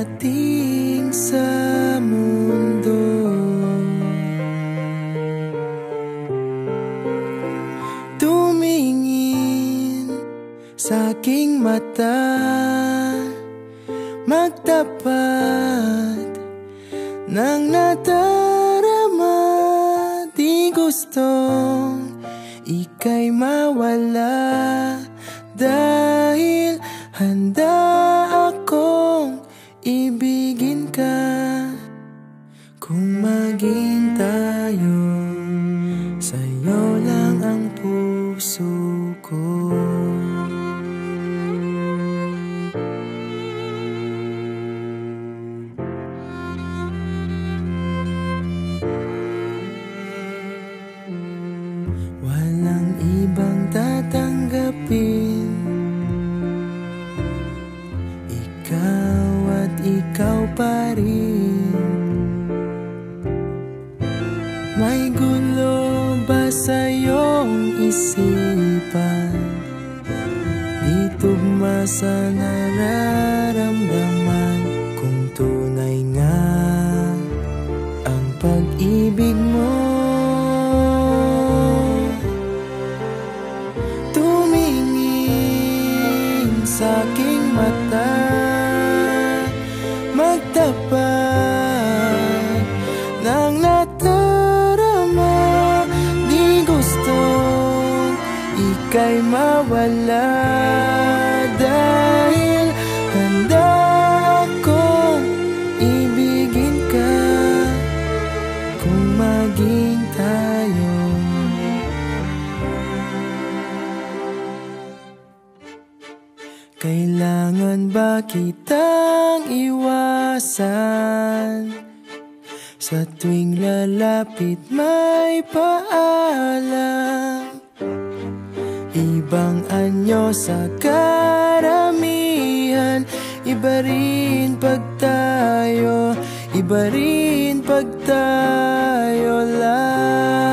Iparating sa mundo. Tumingin sa aking mata Magtapat ng nadarama. Di gustong ika'y mawala Dahil handa ibigin ka Kung maging tayo. Sa'yo lang ang puso ko May gulo ba sa iyong isipan? Di tugma sa nararamdaman Kung tunay nga ang pag-ibig mo Tumingin sa aking mata ika'y mawala. Dahil handa akong ibigin ka Kung maging tayo. Kailangan ba kitang iwasan? Sa tuwing lalapit may paalam Ibang anyo sa karamihan. Iba rin pag tayo Iba rin pag tayo lang